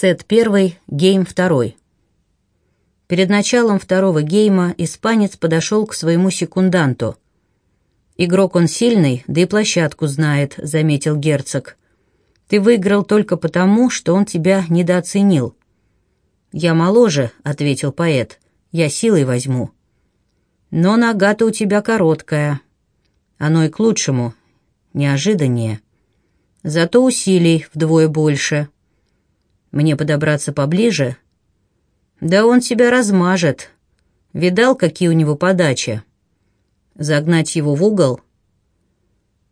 Сет первый, гейм второй. Перед началом второго гейма испанец подошел к своему секунданту. «Игрок он сильный, да и площадку знает», — заметил герцог. «Ты выиграл только потому, что он тебя недооценил». «Я моложе», — ответил поэт. «Я силой возьму». «Но нога-то у тебя короткая». «Оно и к лучшему. Неожиданнее». «Зато усилий вдвое больше». «Мне подобраться поближе?» «Да он тебя размажет. Видал, какие у него подачи?» «Загнать его в угол?»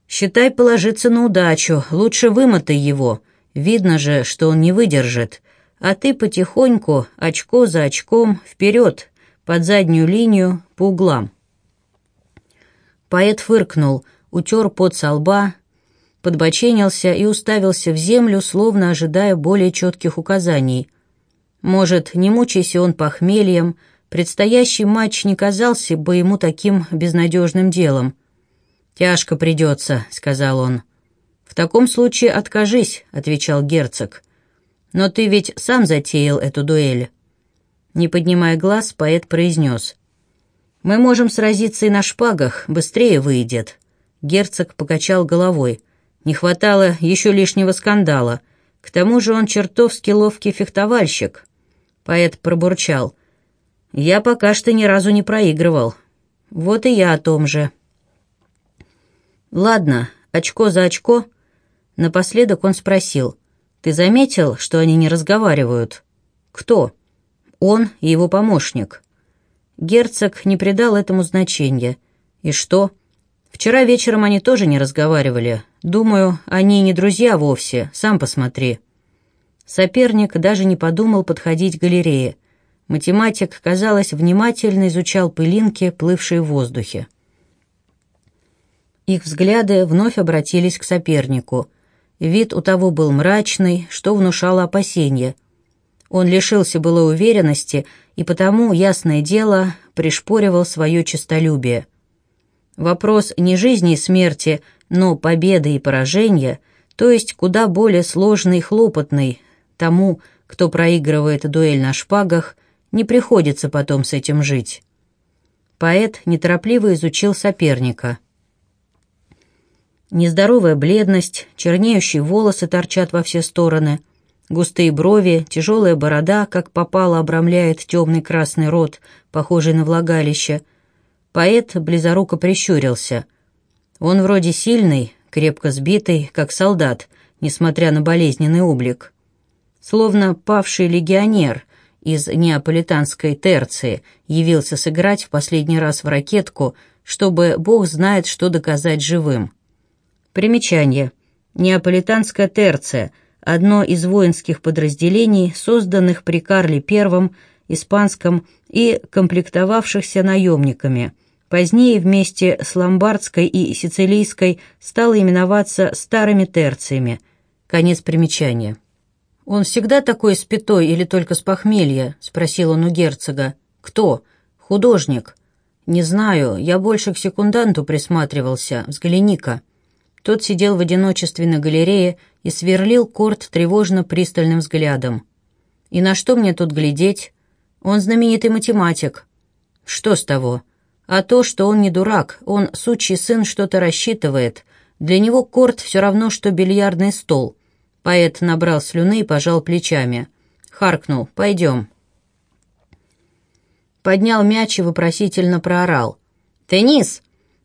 «Считай положиться на удачу. Лучше вымотай его. Видно же, что он не выдержит а ты потихоньку, очко за очком, вперед, под заднюю линию, по углам. Поэт фыркнул, утер пот со лба, подбоченился и уставился в землю, словно ожидая более четких указаний. Может, не мучайся он похмельем, предстоящий матч не казался бы ему таким безнадежным делом. «Тяжко придется», — сказал он. «В таком случае откажись», — отвечал герцог. Но ты ведь сам затеял эту дуэль». Не поднимая глаз, поэт произнес. «Мы можем сразиться и на шпагах, быстрее выйдет». Герцог покачал головой. Не хватало еще лишнего скандала. К тому же он чертовски ловкий фехтовальщик. Поэт пробурчал. «Я пока что ни разу не проигрывал. Вот и я о том же». «Ладно, очко за очко». Напоследок он спросил. Ты заметил, что они не разговаривают? Кто? Он и его помощник. Герцог не придал этому значения. И что? Вчера вечером они тоже не разговаривали. Думаю, они не друзья вовсе, сам посмотри. Соперник даже не подумал подходить к галерее. Математик, казалось, внимательно изучал пылинки, плывшие в воздухе. Их взгляды вновь обратились к сопернику. Вид у того был мрачный, что внушало опасения. Он лишился былой уверенности и потому, ясное дело, пришпоривал свое честолюбие. Вопрос не жизни и смерти, но победы и поражения, то есть куда более сложный и хлопотный, тому, кто проигрывает дуэль на шпагах, не приходится потом с этим жить. Поэт неторопливо изучил соперника – Нездоровая бледность, чернеющие волосы торчат во все стороны, густые брови, тяжелая борода, как попало, обрамляет темный красный рот, похожий на влагалище. Поэт близоруко прищурился. Он вроде сильный, крепко сбитый, как солдат, несмотря на болезненный облик. Словно павший легионер из неаполитанской терции явился сыграть в последний раз в ракетку, чтобы бог знает, что доказать живым. Примечание. Неаполитанская терция – одно из воинских подразделений, созданных при Карле I, испанском и комплектовавшихся наемниками. Позднее вместе с ломбардской и сицилийской стало именоваться старыми терциями. Конец примечания. «Он всегда такой спитой или только с похмелья?» – спросил он у герцога. «Кто? Художник?» «Не знаю, я больше к секунданту присматривался. Взгляни-ка». Тот сидел в одиночестве на галерее и сверлил Корт тревожно пристальным взглядом. «И на что мне тут глядеть? Он знаменитый математик». «Что с того?» «А то, что он не дурак, он, сучий сын, что-то рассчитывает. Для него Корт все равно, что бильярдный стол». Поэт набрал слюны и пожал плечами. Харкнул «Пойдем». Поднял мяч и вопросительно проорал. «Теннис!»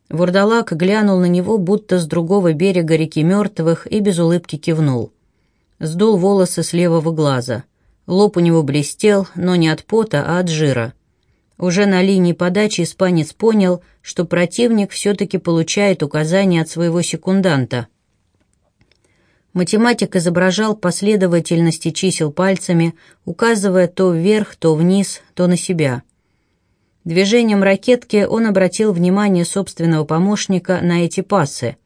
Вурдалак глянул на него, будто с другого берега реки мертвых, и без улыбки кивнул. Сдул волосы с левого глаза. Лоб у него блестел, но не от пота, а от жира. Уже на линии подачи испанец понял, что противник все-таки получает указания от своего секунданта. Математик изображал последовательности чисел пальцами, указывая то вверх, то вниз, то на себя. Движением ракетки он обратил внимание собственного помощника на эти пасы.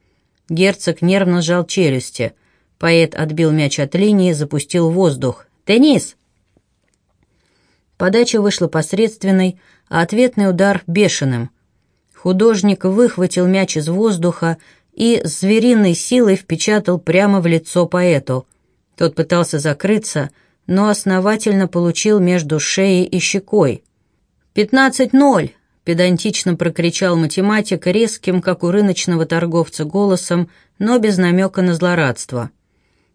Герцог нервно сжал челюсти. Поэт отбил мяч от линии, запустил воздух. «Теннис!» Подача вышла посредственной, а ответный удар — бешеным. Художник выхватил мяч из воздуха и с звериной силой впечатал прямо в лицо поэту. Тот пытался закрыться, но основательно получил между шеей и щекой. «Пятнадцать ноль!» — педантично прокричал математик резким, как у рыночного торговца, голосом, но без намека на злорадство.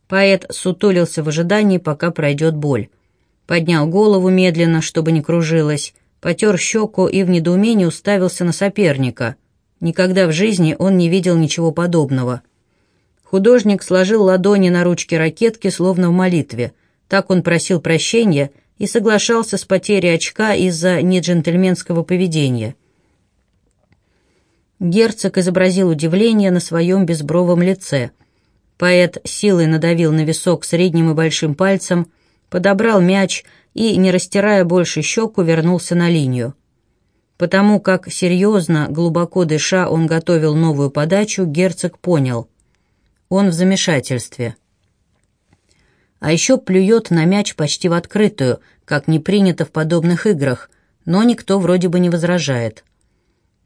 Поэт сутулился в ожидании, пока пройдет боль. Поднял голову медленно, чтобы не кружилась, потер щеку и в недоумении уставился на соперника. Никогда в жизни он не видел ничего подобного. Художник сложил ладони на ручке ракетки, словно в молитве. Так он просил прощения и соглашался с потерей очка из-за неджентльменского поведения. Герцог изобразил удивление на своем безбровом лице. Поэт силой надавил на висок средним и большим пальцем, подобрал мяч и, не растирая больше щеку, вернулся на линию. Потому как серьезно, глубоко дыша, он готовил новую подачу, герцог понял. Он в замешательстве. А еще плюет на мяч почти в открытую, как не принято в подобных играх, но никто вроде бы не возражает.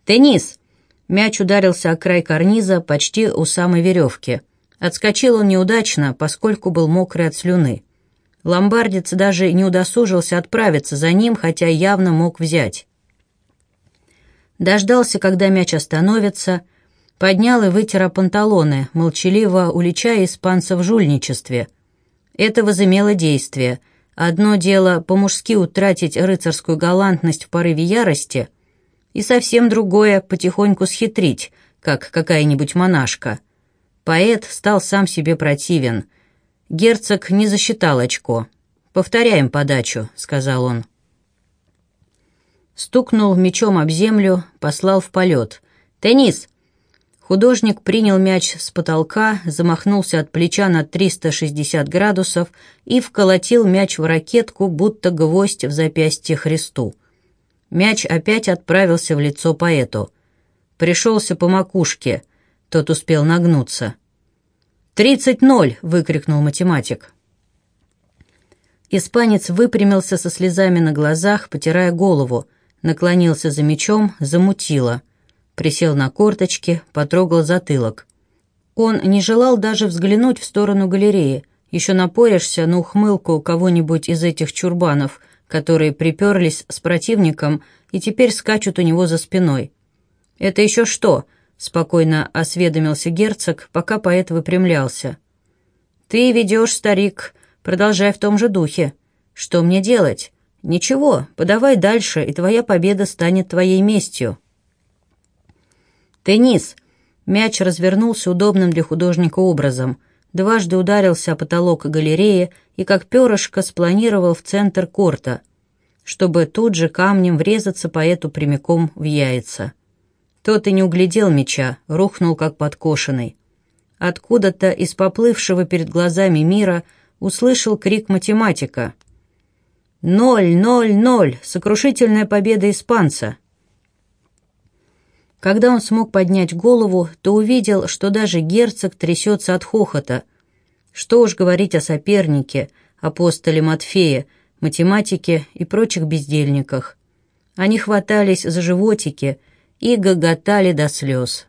«Теннис!» Мяч ударился о край карниза почти у самой веревки. Отскочил он неудачно, поскольку был мокрый от слюны. Ломбардец даже не удосужился отправиться за ним, хотя явно мог взять. Дождался, когда мяч остановится, поднял и вытер панталоны, молчаливо уличая испанца в жульничестве. Это возымело действие. Одно дело по-мужски утратить рыцарскую галантность в порыве ярости, и совсем другое — потихоньку схитрить, как какая-нибудь монашка. Поэт стал сам себе противен. Герцог не засчитал очко. «Повторяем подачу», — сказал он. Стукнул мечом об землю, послал в полет. «Теннис!» Художник принял мяч с потолка, замахнулся от плеча на 360 градусов и вколотил мяч в ракетку, будто гвоздь в запястье Христу. Мяч опять отправился в лицо поэту. Пришелся по макушке, тот успел нагнуться. «Тридцать ноль!» — выкрикнул математик. Испанец выпрямился со слезами на глазах, потирая голову, наклонился за мечом, замутило — присел на корточки, потрогал затылок. Он не желал даже взглянуть в сторону галереи. Еще напоришься на ухмылку кого-нибудь из этих чурбанов, которые приперлись с противником и теперь скачут у него за спиной. «Это еще что?» — спокойно осведомился герцог, пока поэт выпрямлялся. «Ты ведешь, старик, продолжай в том же духе. Что мне делать? Ничего, подавай дальше, и твоя победа станет твоей местью». «Теннис!» Мяч развернулся удобным для художника образом, дважды ударился о потолок галереи и как перышко спланировал в центр корта, чтобы тут же камнем врезаться поэту прямиком в яйца. Тот и не углядел мяча, рухнул как подкошенный. Откуда-то из поплывшего перед глазами мира услышал крик математика. «Ноль, ноль, ноль! Сокрушительная победа испанца!» Когда он смог поднять голову, то увидел, что даже герцог трясется от хохота. Что уж говорить о сопернике, апостоле Матфея, математике и прочих бездельниках. Они хватались за животики и гоготали до слез.